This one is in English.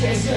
It's